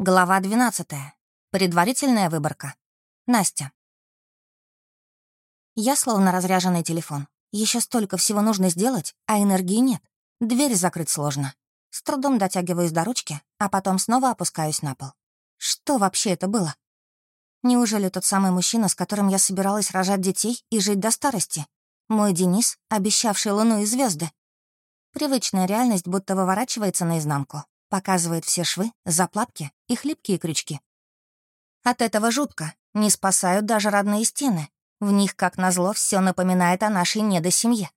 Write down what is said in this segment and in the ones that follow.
Глава 12. Предварительная выборка. Настя. Я словно разряженный телефон. Еще столько всего нужно сделать, а энергии нет. Дверь закрыть сложно. С трудом дотягиваюсь до ручки, а потом снова опускаюсь на пол. Что вообще это было? Неужели тот самый мужчина, с которым я собиралась рожать детей и жить до старости? Мой Денис, обещавший луну и звезды. Привычная реальность будто выворачивается наизнанку, Показывает все швы, заплатки и хлипкие крючки. От этого жутко. Не спасают даже родные стены. В них, как назло, все напоминает о нашей недосемье.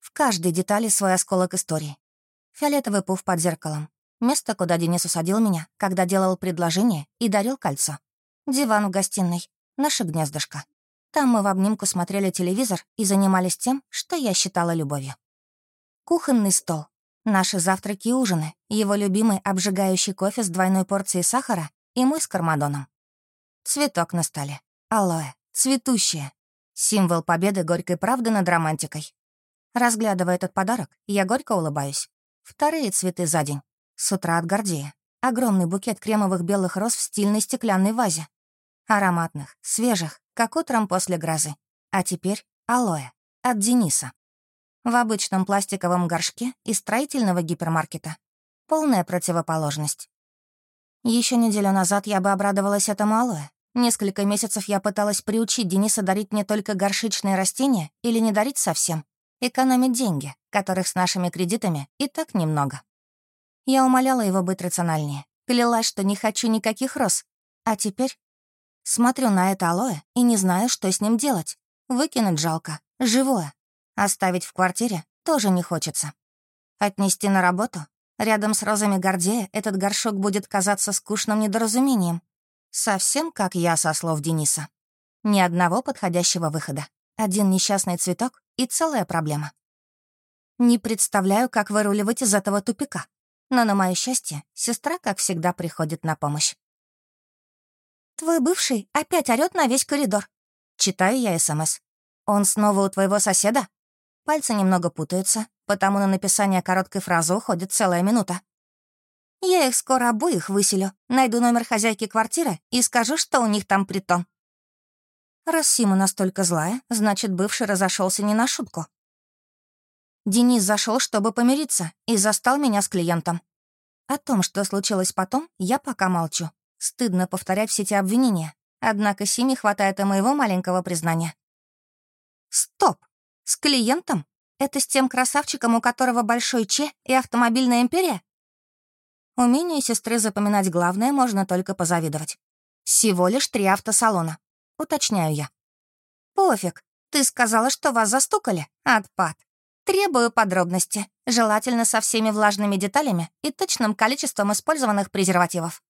В каждой детали свой осколок истории. Фиолетовый пуф под зеркалом. Место, куда Денис усадил меня, когда делал предложение и дарил кольцо. Диван в гостиной. Наше гнездышко. Там мы в обнимку смотрели телевизор и занимались тем, что я считала любовью. Кухонный стол, Наши завтраки и ужины, его любимый обжигающий кофе с двойной порцией сахара и мой с кармадоном. Цветок на столе. Алоэ. Цветущее. Символ победы горькой правды над романтикой. Разглядывая этот подарок, я горько улыбаюсь. Вторые цветы за день. С утра от Гордея. Огромный букет кремовых белых роз в стильной стеклянной вазе. Ароматных, свежих, как утром после грозы. А теперь алоэ. От Дениса. В обычном пластиковом горшке из строительного гипермаркета. Полная противоположность. Еще неделю назад я бы обрадовалась этому алоэ. Несколько месяцев я пыталась приучить Дениса дарить мне только горшечные растения или не дарить совсем. Экономить деньги, которых с нашими кредитами и так немного. Я умоляла его быть рациональнее. Клялась, что не хочу никаких роз. А теперь смотрю на это алоэ и не знаю, что с ним делать. Выкинуть жалко. Живое. Оставить в квартире тоже не хочется. Отнести на работу? Рядом с розами Гордея этот горшок будет казаться скучным недоразумением. Совсем как я со слов Дениса. Ни одного подходящего выхода. Один несчастный цветок и целая проблема. Не представляю, как выруливать из этого тупика. Но, на мое счастье, сестра, как всегда, приходит на помощь. «Твой бывший опять орёт на весь коридор». Читаю я СМС. «Он снова у твоего соседа?» Пальцы немного путаются, потому на написание короткой фразы уходит целая минута. Я их скоро обоих выселю, найду номер хозяйки квартиры и скажу, что у них там притон. Раз Сима настолько злая, значит, бывший разошелся не на шутку. Денис зашел, чтобы помириться, и застал меня с клиентом. О том, что случилось потом, я пока молчу. Стыдно повторять все эти обвинения. Однако Симе хватает и моего маленького признания. Стоп! С клиентом? Это с тем красавчиком, у которого большой Че и автомобильная империя? Умению сестры запоминать главное можно только позавидовать. Всего лишь три автосалона. Уточняю я. Пофиг. Ты сказала, что вас застукали? Отпад. Требую подробности, желательно со всеми влажными деталями и точным количеством использованных презервативов.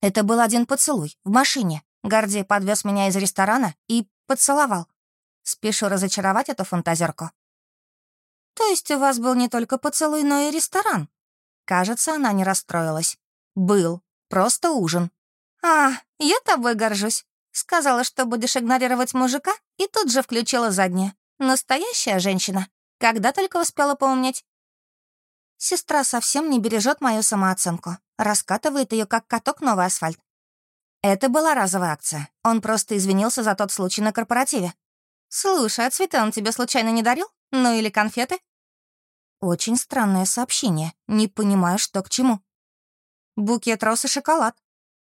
Это был один поцелуй в машине. Гордей подвез меня из ресторана и поцеловал. Спешу разочаровать эту фантазерку. «То есть у вас был не только поцелуй, но и ресторан?» Кажется, она не расстроилась. «Был. Просто ужин». «А, я тобой горжусь. Сказала, что будешь игнорировать мужика, и тут же включила заднее. Настоящая женщина. Когда только успела поумнеть?» Сестра совсем не бережет мою самооценку. Раскатывает ее как каток новый асфальт. Это была разовая акция. Он просто извинился за тот случай на корпоративе. «Слушай, а цветы он тебе случайно не дарил? Ну или конфеты?» Очень странное сообщение. Не понимаю, что к чему. Букет роз и шоколад.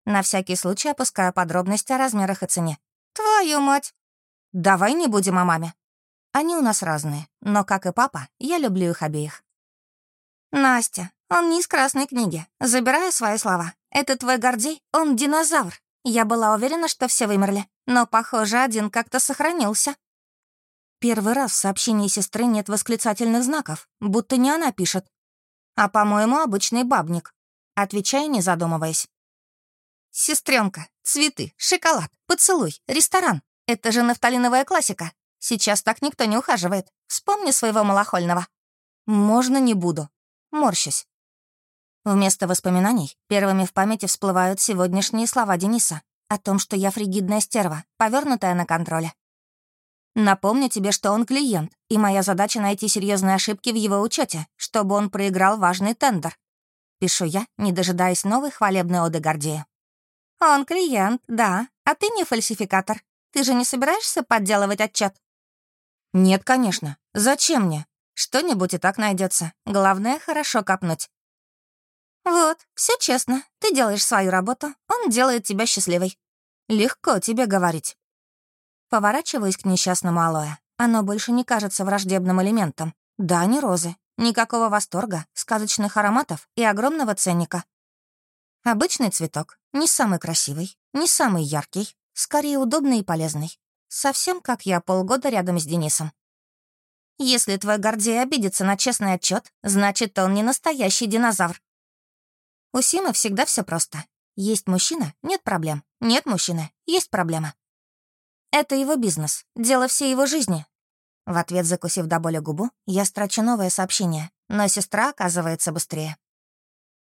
На всякий случай опускаю подробности о размерах и цене. Твою мать! Давай не будем о маме. Они у нас разные, но, как и папа, я люблю их обеих. Настя, он не из красной книги. Забираю свои слова. Это твой Гордей, он динозавр. Я была уверена, что все вымерли, но, похоже, один как-то сохранился. Первый раз в сообщении сестры нет восклицательных знаков, будто не она пишет. А, по-моему, обычный бабник. Отвечаю, не задумываясь. Сестренка, цветы, шоколад, поцелуй, ресторан. Это же нафталиновая классика. Сейчас так никто не ухаживает. Вспомни своего малохольного. Можно не буду. Морщусь. Вместо воспоминаний первыми в памяти всплывают сегодняшние слова Дениса о том, что я фригидная стерва, повернутая на контроле. Напомню тебе, что он клиент, и моя задача найти серьезные ошибки в его учете, чтобы он проиграл важный тендер. Пишу я, не дожидаясь новой хвалебной оды Гордею. «Он клиент, да, а ты не фальсификатор. Ты же не собираешься подделывать отчет? «Нет, конечно. Зачем мне? Что-нибудь и так найдется. Главное, хорошо копнуть». «Вот, все честно. Ты делаешь свою работу, он делает тебя счастливой. Легко тебе говорить». Поворачиваюсь к несчастному алоэ. Оно больше не кажется враждебным элементом. Да, не розы. Никакого восторга, сказочных ароматов и огромного ценника. Обычный цветок. Не самый красивый, не самый яркий, скорее удобный и полезный. Совсем как я полгода рядом с Денисом. Если твой Гордей обидится на честный отчет, значит, он не настоящий динозавр. У Симы всегда все просто. Есть мужчина — нет проблем. Нет мужчины — есть проблема. Это его бизнес, дело всей его жизни. В ответ, закусив до боли губу, я строчу новое сообщение, но сестра оказывается быстрее.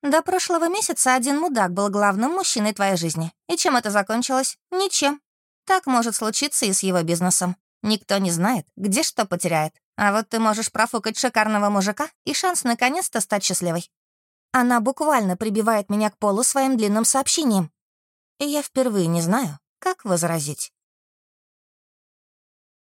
До прошлого месяца один мудак был главным мужчиной твоей жизни. И чем это закончилось? Ничем. Так может случиться и с его бизнесом. Никто не знает, где что потеряет. А вот ты можешь профукать шикарного мужика и шанс наконец-то стать счастливой. Она буквально прибивает меня к полу своим длинным сообщением. И я впервые не знаю, как возразить.